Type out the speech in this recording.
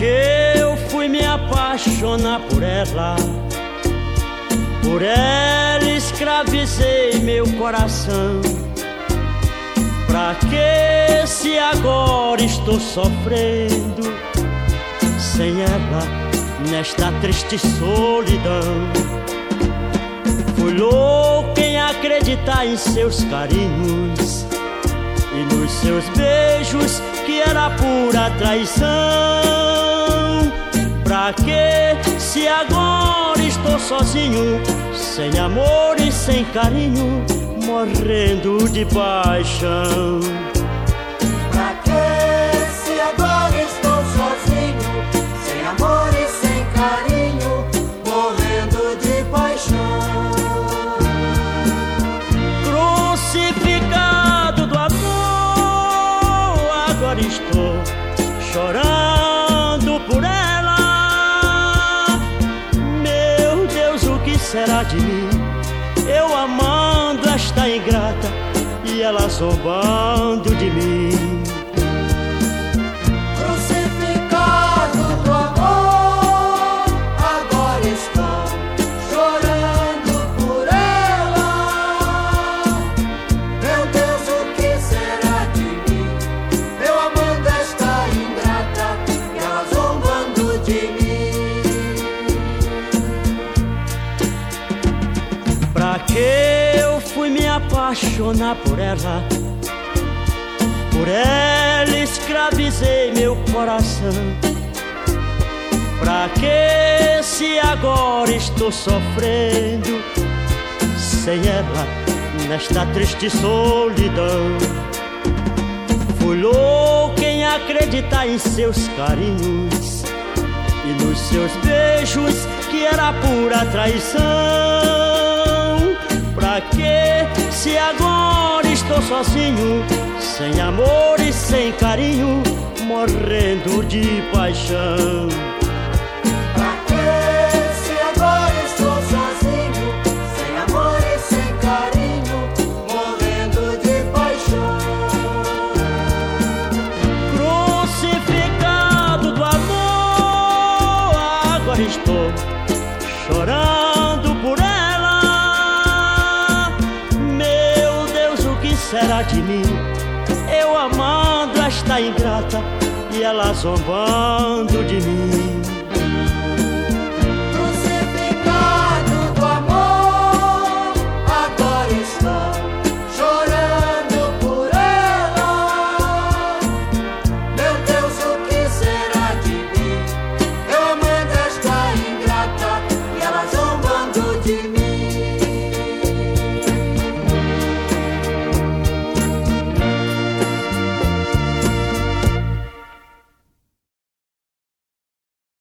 que eu fui me apaixonar por ela? Por ela escravizei meu coração. Pra que se agora estou sofrendo sem ela nesta triste solidão? Fui louco em acreditar em seus carinhos e nos seus beijos que era pura traição. Pra que se agora estou sozinho, sem amor e sem carinho, morrendo de paixão? Pra que se agora estou sozinho, sem amor e sem carinho, morrendo de paixão? Crucificado do amor, agora estou chorando por ela. Será de mim? Eu amando esta ingrata e ela zombando de mim. Apaixonar por ela? Por ela escravizei meu coração. Pra que se agora estou sofrendo sem ela nesta triste solidão? Fui louco em acreditar em seus carinhos e nos seus beijos que era pura traição. Pra que se agora estou sozinho, sem amor e sem carinho, morrendo de paixão? De mim? Eu amando esta ingrata e ela zombando de mim.